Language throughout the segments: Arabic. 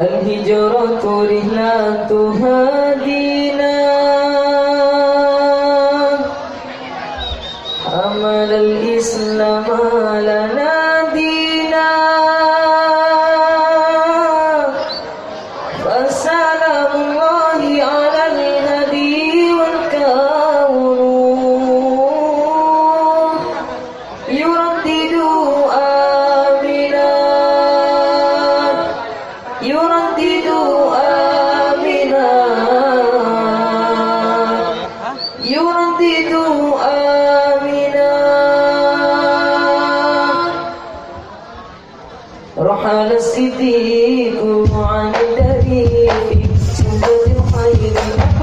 الهجرة رحلة هادينا حمل الإسلام لنا يردد آمنا. رحل الصديق عن دريق سنة الخير.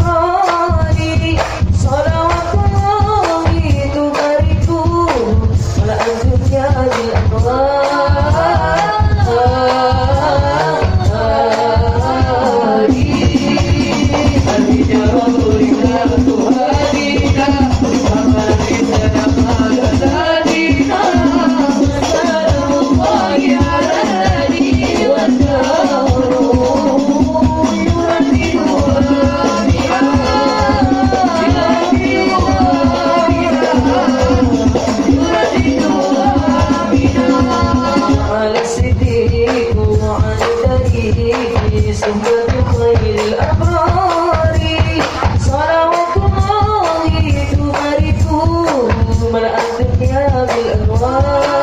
ملأ الدنيا بالأنوار